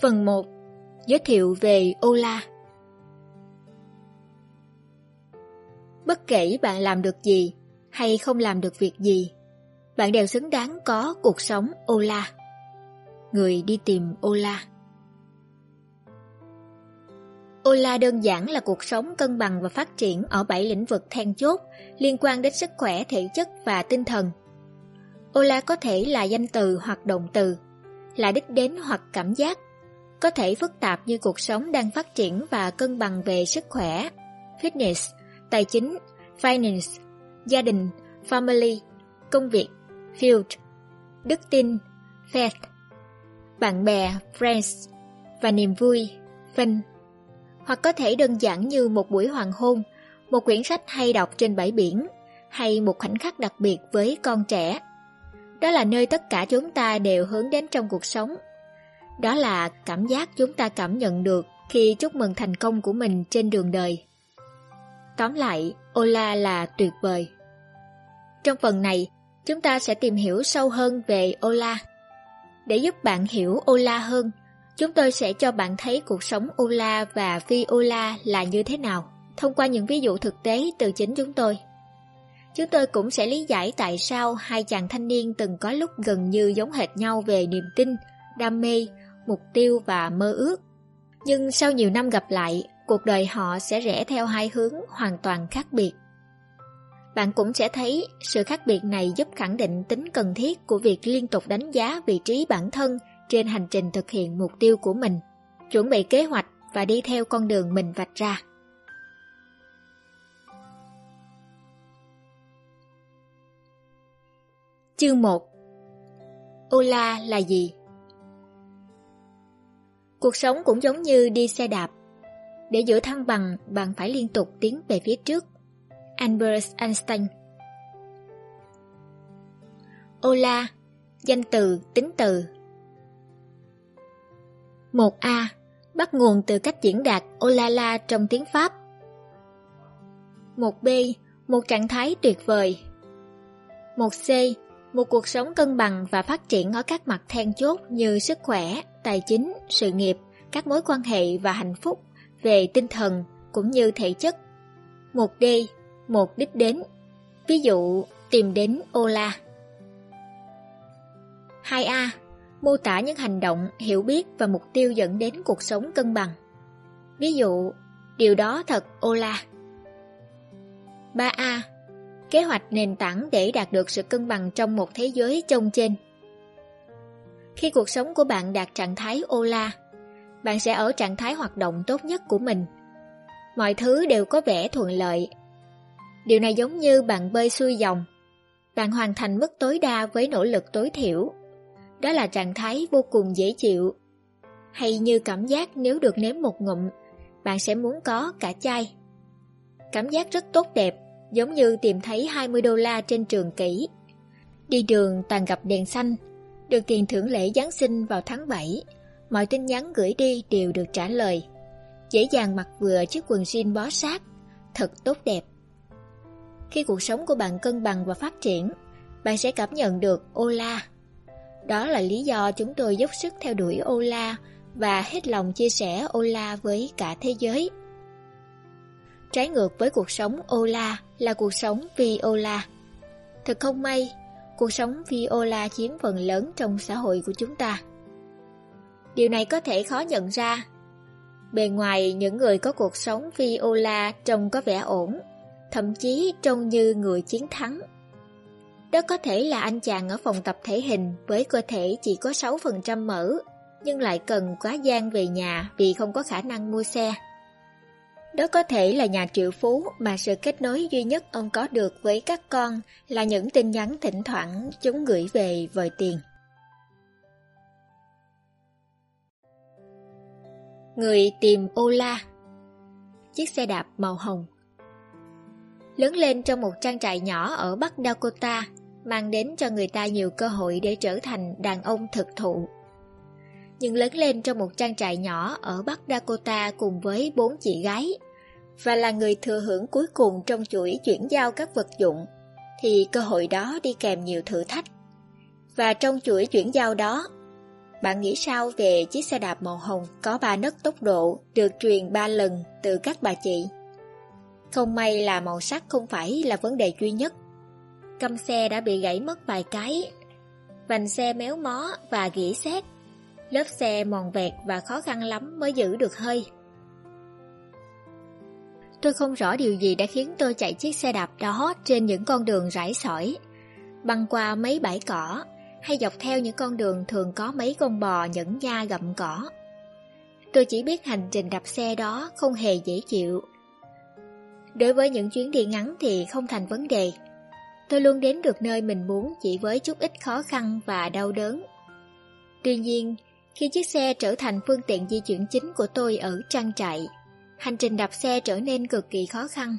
Phần 1 Giới thiệu về Ola Bất kể bạn làm được gì hay không làm được việc gì, bạn đều xứng đáng có cuộc sống Ola. Người đi tìm Ola Ola đơn giản là cuộc sống cân bằng và phát triển ở bảy lĩnh vực then chốt liên quan đến sức khỏe thể chất và tinh thần. Ola có thể là danh từ hoặc động từ, là đích đến hoặc cảm giác, có thể phức tạp như cuộc sống đang phát triển và cân bằng về sức khỏe, fitness, tài chính, finance, gia đình, family, công việc, field, đức tin, faith, bạn bè, friends và niềm vui, fun. Hoặc có thể đơn giản như một buổi hoàng hôn, một quyển sách hay đọc trên bãi biển, hay một khoảnh khắc đặc biệt với con trẻ. Đó là nơi tất cả chúng ta đều hướng đến trong cuộc sống. Đó là cảm giác chúng ta cảm nhận được khi chúc mừng thành công của mình trên đường đời. Tóm lại, Ola là tuyệt vời. Trong phần này, chúng ta sẽ tìm hiểu sâu hơn về Ola. Để giúp bạn hiểu Ola hơn, chúng tôi sẽ cho bạn thấy cuộc sống Ola và phi Ola là như thế nào, thông qua những ví dụ thực tế từ chính chúng tôi. Chúng tôi cũng sẽ lý giải tại sao hai chàng thanh niên từng có lúc gần như giống hệt nhau về niềm tin, đam mê, mục tiêu và mơ ước. Nhưng sau nhiều năm gặp lại, cuộc đời họ sẽ rẽ theo hai hướng hoàn toàn khác biệt. Bạn cũng sẽ thấy sự khác biệt này giúp khẳng định tính cần thiết của việc liên tục đánh giá vị trí bản thân trên hành trình thực hiện mục tiêu của mình, chuẩn bị kế hoạch và đi theo con đường mình vạch ra. Chương 1 Ola là gì? Cuộc sống cũng giống như đi xe đạp. Để giữ thăng bằng, bạn phải liên tục tiến về phía trước. Albert Einstein Ola, danh từ, tính từ 1A Bắt nguồn từ cách diễn đạt Olala trong tiếng Pháp 1B Một trạng thái tuyệt vời 1C một cuộc sống cân bằng và phát triển ở các mặt then chốt như sức khỏe, tài chính, sự nghiệp, các mối quan hệ và hạnh phúc về tinh thần cũng như thể chất. Một D, một đích đến. Ví dụ, tìm đến Ola. 2A. Mô tả những hành động, hiểu biết và mục tiêu dẫn đến cuộc sống cân bằng. Ví dụ, điều đó thật Ola. 3A kế hoạch nền tảng để đạt được sự cân bằng trong một thế giới trông trên. Khi cuộc sống của bạn đạt trạng thái Ola, bạn sẽ ở trạng thái hoạt động tốt nhất của mình. Mọi thứ đều có vẻ thuận lợi. Điều này giống như bạn bơi xuôi dòng. Bạn hoàn thành mức tối đa với nỗ lực tối thiểu. Đó là trạng thái vô cùng dễ chịu. Hay như cảm giác nếu được nếm một ngụm, bạn sẽ muốn có cả chai. Cảm giác rất tốt đẹp giống như tìm thấy 20 đô la trên trường kỹ. Đi đường toàn gặp đèn xanh, được tiền thưởng lễ Giáng sinh vào tháng 7. Mọi tin nhắn gửi đi đều được trả lời. Dễ dàng mặc vừa chiếc quần jean bó sát, thật tốt đẹp. Khi cuộc sống của bạn cân bằng và phát triển, bạn sẽ cảm nhận được Ola. Đó là lý do chúng tôi dốc sức theo đuổi Ola và hết lòng chia sẻ Ola với cả thế giới. Trái ngược với cuộc sống Ola là cuộc sống Viola. Thật không may, cuộc sống Viola chiếm phần lớn trong xã hội của chúng ta. Điều này có thể khó nhận ra. Bề ngoài những người có cuộc sống Viola trông có vẻ ổn, thậm chí trông như người chiến thắng. Đó có thể là anh chàng ở phòng tập thể hình với cơ thể chỉ có 6% mỡ, nhưng lại cần quá gian về nhà vì không có khả năng mua xe. Đó có thể là nhà triệu phú mà sự kết nối duy nhất ông có được với các con là những tin nhắn thỉnh thoảng chúng gửi về vòi tiền. Người tìm Ola. Chiếc xe đạp màu hồng. Lớn lên trong một trang trại nhỏ ở Bắc Dakota, mang đến cho người ta nhiều cơ hội để trở thành đàn ông thực thụ nhưng lớn lên trong một trang trại nhỏ ở Bắc Dakota cùng với bốn chị gái và là người thừa hưởng cuối cùng trong chuỗi chuyển giao các vật dụng, thì cơ hội đó đi kèm nhiều thử thách. Và trong chuỗi chuyển giao đó, Bạn nghĩ sao về chiếc xe đạp màu hồng có ba nấc tốc độ được truyền ba lần từ các bà chị? Không may là màu sắc không phải là vấn đề duy nhất. Căm xe đã bị gãy mất vài cái, vành xe méo mó và gỉ xét. Lớp xe mòn vẹt và khó khăn lắm mới giữ được hơi. Tôi không rõ điều gì đã khiến tôi chạy chiếc xe đạp đó trên những con đường rải sỏi, băng qua mấy bãi cỏ, hay dọc theo những con đường thường có mấy con bò nhẫn da gặm cỏ. Tôi chỉ biết hành trình đạp xe đó không hề dễ chịu. Đối với những chuyến đi ngắn thì không thành vấn đề. Tôi luôn đến được nơi mình muốn chỉ với chút ít khó khăn và đau đớn. Tuy nhiên, khi chiếc xe trở thành phương tiện di chuyển chính của tôi ở trang trại, hành trình đạp xe trở nên cực kỳ khó khăn.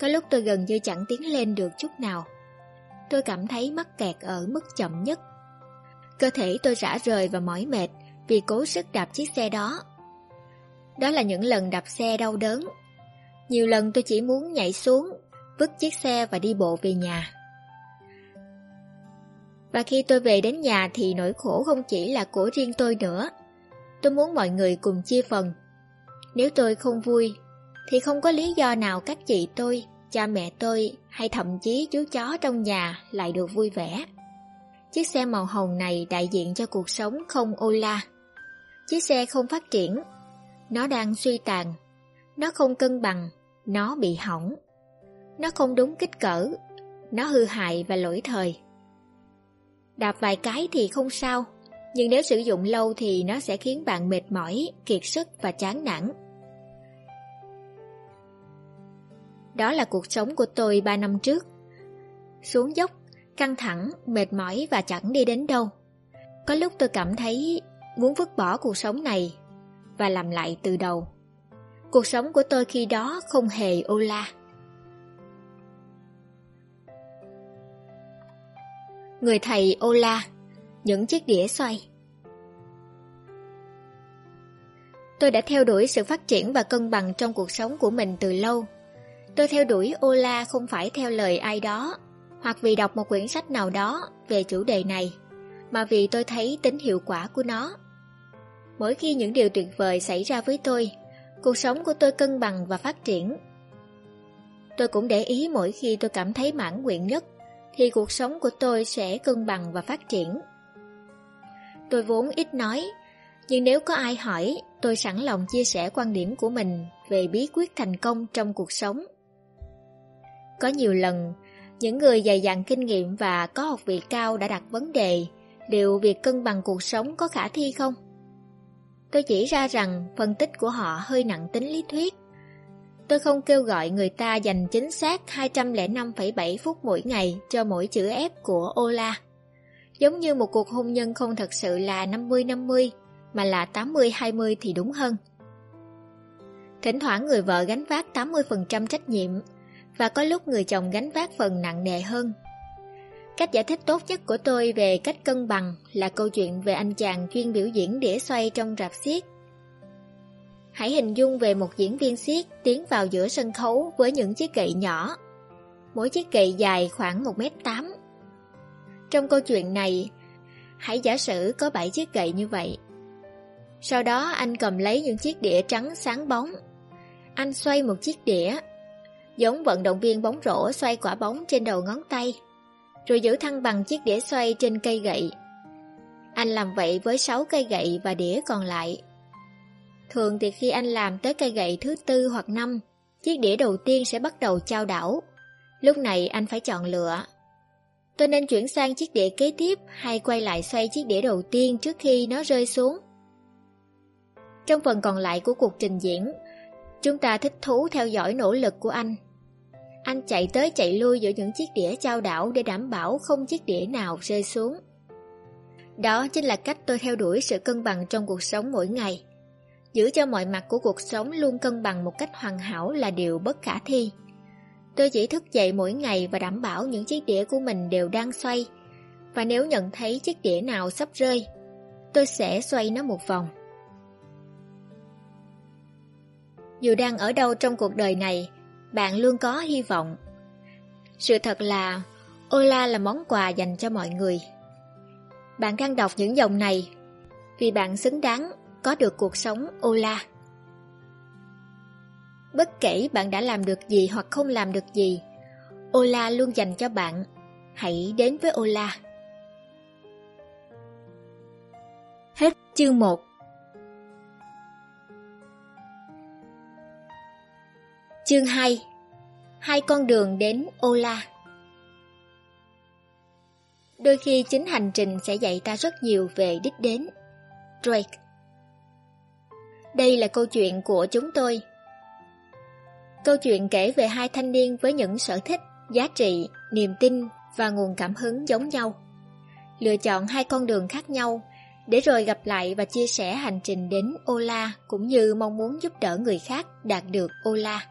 Có lúc tôi gần như chẳng tiến lên được chút nào. Tôi cảm thấy mắc kẹt ở mức chậm nhất. Cơ thể tôi rã rời và mỏi mệt vì cố sức đạp chiếc xe đó. Đó là những lần đạp xe đau đớn. Nhiều lần tôi chỉ muốn nhảy xuống, vứt chiếc xe và đi bộ về nhà. Và khi tôi về đến nhà thì nỗi khổ không chỉ là của riêng tôi nữa. Tôi muốn mọi người cùng chia phần. Nếu tôi không vui, thì không có lý do nào các chị tôi, cha mẹ tôi hay thậm chí chú chó trong nhà lại được vui vẻ. Chiếc xe màu hồng này đại diện cho cuộc sống không ô la. Chiếc xe không phát triển, nó đang suy tàn, nó không cân bằng, nó bị hỏng. Nó không đúng kích cỡ, nó hư hại và lỗi thời. Đạp vài cái thì không sao, nhưng nếu sử dụng lâu thì nó sẽ khiến bạn mệt mỏi, kiệt sức và chán nản. Đó là cuộc sống của tôi 3 năm trước. Xuống dốc, căng thẳng, mệt mỏi và chẳng đi đến đâu. Có lúc tôi cảm thấy muốn vứt bỏ cuộc sống này và làm lại từ đầu. Cuộc sống của tôi khi đó không hề ô la. Người thầy ô la, những chiếc đĩa xoay. Tôi đã theo đuổi sự phát triển và cân bằng trong cuộc sống của mình từ lâu. Tôi theo đuổi ô la không phải theo lời ai đó, hoặc vì đọc một quyển sách nào đó về chủ đề này, mà vì tôi thấy tính hiệu quả của nó. Mỗi khi những điều tuyệt vời xảy ra với tôi, cuộc sống của tôi cân bằng và phát triển. Tôi cũng để ý mỗi khi tôi cảm thấy mãn nguyện nhất, thì cuộc sống của tôi sẽ cân bằng và phát triển. Tôi vốn ít nói, nhưng nếu có ai hỏi, tôi sẵn lòng chia sẻ quan điểm của mình về bí quyết thành công trong cuộc sống. Có nhiều lần, những người dày dặn kinh nghiệm và có học vị cao đã đặt vấn đề liệu việc cân bằng cuộc sống có khả thi không? Tôi chỉ ra rằng phân tích của họ hơi nặng tính lý thuyết. Tôi không kêu gọi người ta dành chính xác 205,7 phút mỗi ngày cho mỗi chữ F của Ola. Giống như một cuộc hôn nhân không thật sự là 50-50, mà là 80-20 thì đúng hơn. Thỉnh thoảng người vợ gánh vác 80% trách nhiệm và có lúc người chồng gánh vác phần nặng nề hơn. Cách giải thích tốt nhất của tôi về cách cân bằng là câu chuyện về anh chàng chuyên biểu diễn đĩa xoay trong rạp xiếc. Hãy hình dung về một diễn viên xiếc tiến vào giữa sân khấu với những chiếc gậy nhỏ. Mỗi chiếc gậy dài khoảng 1m8. Trong câu chuyện này, hãy giả sử có 7 chiếc gậy như vậy. Sau đó anh cầm lấy những chiếc đĩa trắng sáng bóng. Anh xoay một chiếc đĩa, giống vận động viên bóng rổ xoay quả bóng trên đầu ngón tay rồi giữ thăng bằng chiếc đĩa xoay trên cây gậy. Anh làm vậy với 6 cây gậy và đĩa còn lại. Thường thì khi anh làm tới cây gậy thứ tư hoặc năm, chiếc đĩa đầu tiên sẽ bắt đầu trao đảo. Lúc này anh phải chọn lựa. Tôi nên chuyển sang chiếc đĩa kế tiếp hay quay lại xoay chiếc đĩa đầu tiên trước khi nó rơi xuống. Trong phần còn lại của cuộc trình diễn, chúng ta thích thú theo dõi nỗ lực của anh anh chạy tới chạy lui giữa những chiếc đĩa trao đảo để đảm bảo không chiếc đĩa nào rơi xuống. Đó chính là cách tôi theo đuổi sự cân bằng trong cuộc sống mỗi ngày. Giữ cho mọi mặt của cuộc sống luôn cân bằng một cách hoàn hảo là điều bất khả thi. Tôi chỉ thức dậy mỗi ngày và đảm bảo những chiếc đĩa của mình đều đang xoay. Và nếu nhận thấy chiếc đĩa nào sắp rơi, tôi sẽ xoay nó một vòng. Dù đang ở đâu trong cuộc đời này, bạn luôn có hy vọng. Sự thật là Ola là món quà dành cho mọi người. Bạn đang đọc những dòng này Vì bạn xứng đáng có được cuộc sống Ola. Bất kể bạn đã làm được gì hoặc không làm được gì, Ola luôn dành cho bạn. Hãy đến với Ola. Hết chương 1 Chương 2 Hai con đường đến Ola Đôi khi chính hành trình sẽ dạy ta rất nhiều về đích đến. Drake đây là câu chuyện của chúng tôi. Câu chuyện kể về hai thanh niên với những sở thích, giá trị, niềm tin và nguồn cảm hứng giống nhau. Lựa chọn hai con đường khác nhau để rồi gặp lại và chia sẻ hành trình đến Ola cũng như mong muốn giúp đỡ người khác đạt được Ola.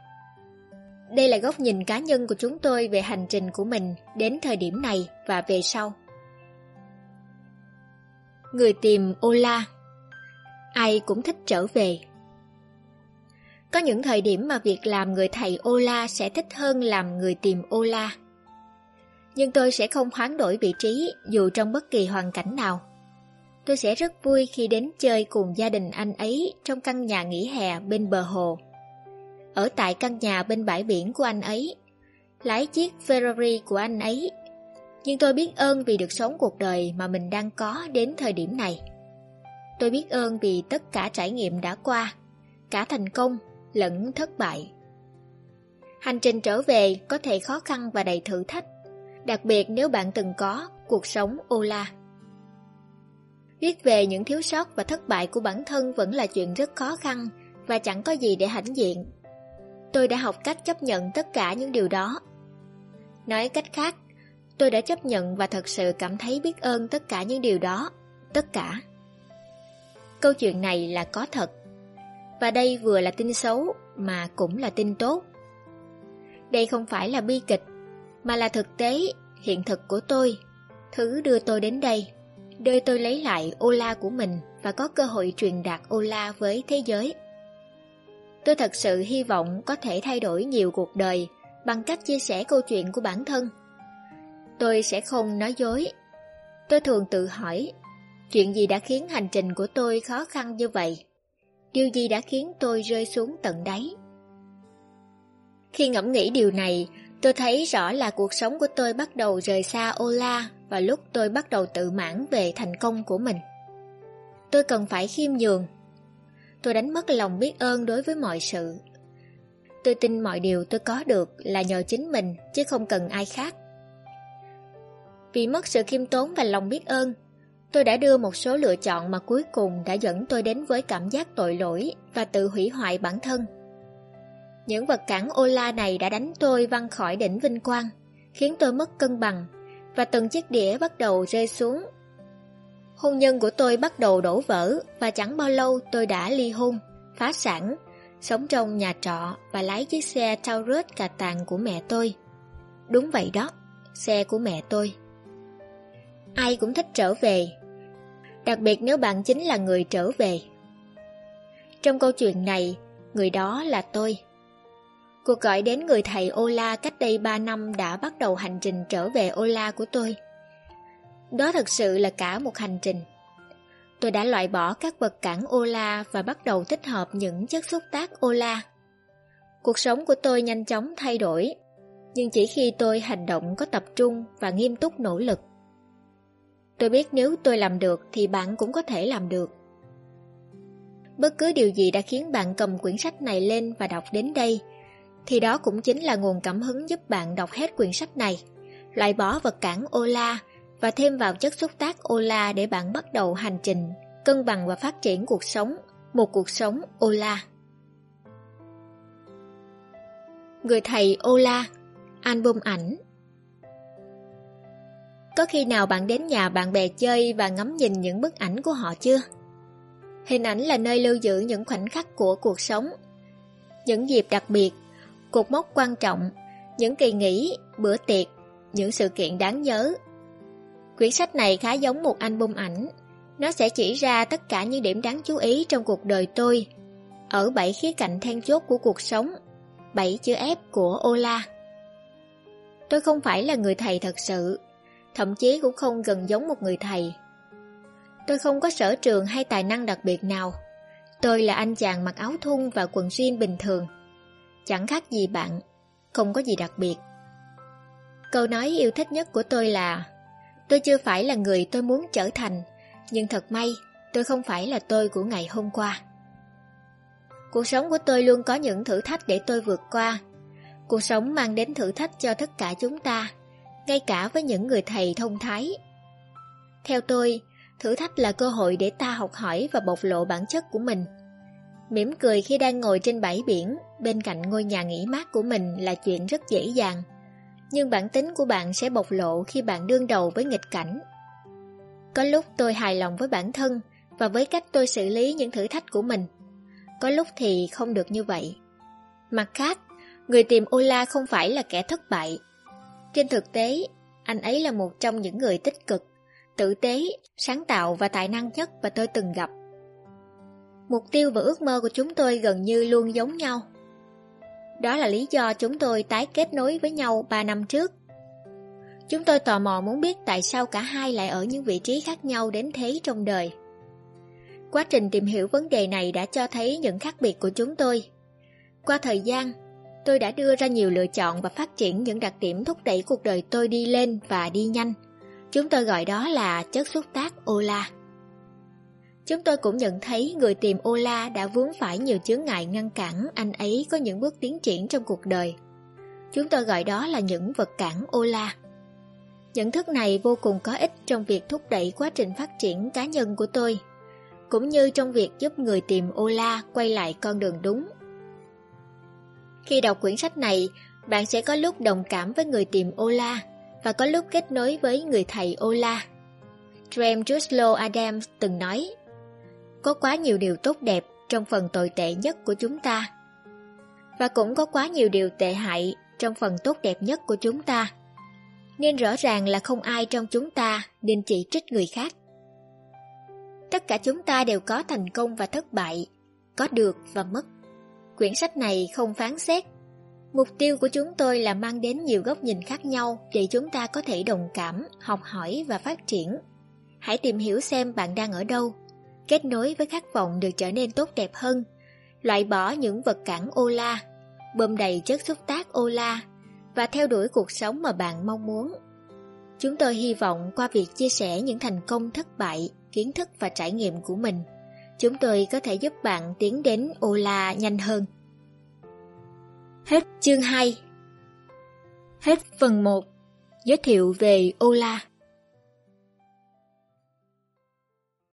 Đây là góc nhìn cá nhân của chúng tôi về hành trình của mình đến thời điểm này và về sau. Người tìm Ola Ai cũng thích trở về. Có những thời điểm mà việc làm người thầy Ola sẽ thích hơn làm người tìm Ola. Nhưng tôi sẽ không hoán đổi vị trí dù trong bất kỳ hoàn cảnh nào. Tôi sẽ rất vui khi đến chơi cùng gia đình anh ấy trong căn nhà nghỉ hè bên bờ hồ. Ở tại căn nhà bên bãi biển của anh ấy, lái chiếc Ferrari của anh ấy. Nhưng tôi biết ơn vì được sống cuộc đời mà mình đang có đến thời điểm này. Tôi biết ơn vì tất cả trải nghiệm đã qua, cả thành công lẫn thất bại. Hành trình trở về có thể khó khăn và đầy thử thách, đặc biệt nếu bạn từng có cuộc sống ô la Viết về những thiếu sót và thất bại của bản thân vẫn là chuyện rất khó khăn và chẳng có gì để hãnh diện. Tôi đã học cách chấp nhận tất cả những điều đó. Nói cách khác, tôi đã chấp nhận và thật sự cảm thấy biết ơn tất cả những điều đó, tất cả. Câu chuyện này là có thật. Và đây vừa là tin xấu mà cũng là tin tốt. Đây không phải là bi kịch, mà là thực tế, hiện thực của tôi, thứ đưa tôi đến đây đưa tôi lấy lại Ola của mình và có cơ hội truyền đạt Ola với thế giới. Tôi thật sự hy vọng có thể thay đổi nhiều cuộc đời bằng cách chia sẻ câu chuyện của bản thân. Tôi sẽ không nói dối. Tôi thường tự hỏi, chuyện gì đã khiến hành trình của tôi khó khăn như vậy? Điều gì đã khiến tôi rơi xuống tận đáy? Khi ngẫm nghĩ điều này, tôi thấy rõ là cuộc sống của tôi bắt đầu rời xa Ola và lúc tôi bắt đầu tự mãn về thành công của mình. Tôi cần phải khiêm nhường. Tôi đánh mất lòng biết ơn đối với mọi sự. Tôi tin mọi điều tôi có được là nhờ chính mình chứ không cần ai khác. Vì mất sự khiêm tốn và lòng biết ơn, tôi đã đưa một số lựa chọn mà cuối cùng đã dẫn tôi đến với cảm giác tội lỗi và tự hủy hoại bản thân. Những vật cản ô la này đã đánh tôi văng khỏi đỉnh vinh quang, khiến tôi mất cân bằng và từng chiếc đĩa bắt đầu rơi xuống. Hôn nhân của tôi bắt đầu đổ vỡ và chẳng bao lâu tôi đã ly hôn, phá sản, sống trong nhà trọ và lái chiếc xe Taurus cà tàng của mẹ tôi. Đúng vậy đó, xe của mẹ tôi. Ai cũng thích trở về, đặc biệt nếu bạn chính là người trở về. Trong câu chuyện này, người đó là tôi. Cuộc gọi đến người thầy Ola cách đây 3 năm đã bắt đầu hành trình trở về Ola của tôi. Đó thật sự là cả một hành trình. Tôi đã loại bỏ các vật cản Ola và bắt đầu tích hợp những chất xúc tác Ola. Cuộc sống của tôi nhanh chóng thay đổi, nhưng chỉ khi tôi hành động có tập trung và nghiêm túc nỗ lực. Tôi biết nếu tôi làm được thì bạn cũng có thể làm được. Bất cứ điều gì đã khiến bạn cầm quyển sách này lên và đọc đến đây thì đó cũng chính là nguồn cảm hứng giúp bạn đọc hết quyển sách này, loại bỏ vật cản Ola và thêm vào chất xúc tác Ola để bạn bắt đầu hành trình, cân bằng và phát triển cuộc sống, một cuộc sống Ola. Người thầy Ola Album ảnh có khi nào bạn đến nhà bạn bè chơi và ngắm nhìn những bức ảnh của họ chưa? Hình ảnh là nơi lưu giữ những khoảnh khắc của cuộc sống, những dịp đặc biệt cột mốc quan trọng, những kỳ nghỉ, bữa tiệc, những sự kiện đáng nhớ. Quyển sách này khá giống một album ảnh. Nó sẽ chỉ ra tất cả những điểm đáng chú ý trong cuộc đời tôi, ở bảy khía cạnh then chốt của cuộc sống, bảy chữ ép của Ola. Tôi không phải là người thầy thật sự, thậm chí cũng không gần giống một người thầy. Tôi không có sở trường hay tài năng đặc biệt nào. Tôi là anh chàng mặc áo thun và quần jean bình thường. Chẳng khác gì bạn, không có gì đặc biệt. Câu nói yêu thích nhất của tôi là Tôi chưa phải là người tôi muốn trở thành, nhưng thật may tôi không phải là tôi của ngày hôm qua. Cuộc sống của tôi luôn có những thử thách để tôi vượt qua. Cuộc sống mang đến thử thách cho tất cả chúng ta, ngay cả với những người thầy thông thái. Theo tôi, thử thách là cơ hội để ta học hỏi và bộc lộ bản chất của mình. Mỉm cười khi đang ngồi trên bãi biển, bên cạnh ngôi nhà nghỉ mát của mình là chuyện rất dễ dàng. Nhưng bản tính của bạn sẽ bộc lộ khi bạn đương đầu với nghịch cảnh. Có lúc tôi hài lòng với bản thân và với cách tôi xử lý những thử thách của mình. Có lúc thì không được như vậy. Mặt khác, người tìm Ola không phải là kẻ thất bại. Trên thực tế, anh ấy là một trong những người tích cực, tử tế, sáng tạo và tài năng nhất mà tôi từng gặp. Mục tiêu và ước mơ của chúng tôi gần như luôn giống nhau. Đó là lý do chúng tôi tái kết nối với nhau 3 năm trước. Chúng tôi tò mò muốn biết tại sao cả hai lại ở những vị trí khác nhau đến thế trong đời. Quá trình tìm hiểu vấn đề này đã cho thấy những khác biệt của chúng tôi. Qua thời gian, tôi đã đưa ra nhiều lựa chọn và phát triển những đặc điểm thúc đẩy cuộc đời tôi đi lên và đi nhanh. Chúng tôi gọi đó là chất xúc tác Ola. Chúng tôi cũng nhận thấy người tìm Ola đã vướng phải nhiều chướng ngại ngăn cản anh ấy có những bước tiến triển trong cuộc đời. Chúng tôi gọi đó là những vật cản Ola. Nhận thức này vô cùng có ích trong việc thúc đẩy quá trình phát triển cá nhân của tôi, cũng như trong việc giúp người tìm Ola quay lại con đường đúng. Khi đọc quyển sách này, bạn sẽ có lúc đồng cảm với người tìm Ola và có lúc kết nối với người thầy Ola. Trem Truslow Adams từng nói, có quá nhiều điều tốt đẹp trong phần tồi tệ nhất của chúng ta. Và cũng có quá nhiều điều tệ hại trong phần tốt đẹp nhất của chúng ta. Nên rõ ràng là không ai trong chúng ta nên chỉ trích người khác. Tất cả chúng ta đều có thành công và thất bại, có được và mất. Quyển sách này không phán xét. Mục tiêu của chúng tôi là mang đến nhiều góc nhìn khác nhau để chúng ta có thể đồng cảm, học hỏi và phát triển. Hãy tìm hiểu xem bạn đang ở đâu, kết nối với khát vọng được trở nên tốt đẹp hơn, loại bỏ những vật cản ô la, bơm đầy chất xúc tác ô la và theo đuổi cuộc sống mà bạn mong muốn. Chúng tôi hy vọng qua việc chia sẻ những thành công thất bại kiến thức và trải nghiệm của mình, chúng tôi có thể giúp bạn tiến đến Ola nhanh hơn. Hết chương 2 Hết phần 1 Giới thiệu về Ola.